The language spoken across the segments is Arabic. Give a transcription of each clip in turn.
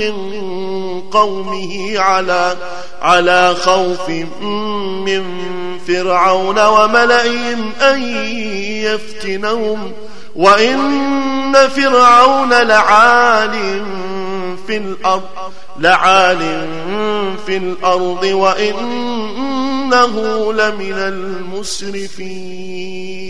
من قومه على على خوف من فرعون وملئهم أن يفتنهم. وإن فرعون لعال في الأرض لعال في الأرض وإنه لمن المسرفين.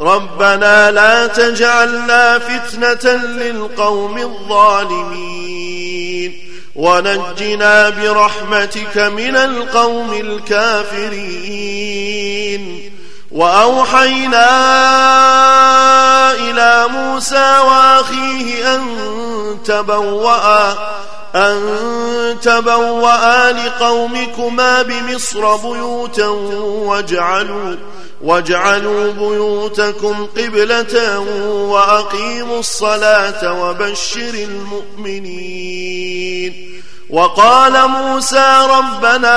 ربنا لا تجعلنا فتنة للقوم الظالمين. ونجنا برحمتك من القوم الكافرين. وأوحينا إلى موسى وأخيه أن تبوأ أن تبوأ لقومكما بمصر بيوتا واجعلوا واجعلوا بيوتكم قبلة وأقيموا الصلاة وبشر المؤمنين. وقال موسى ربنا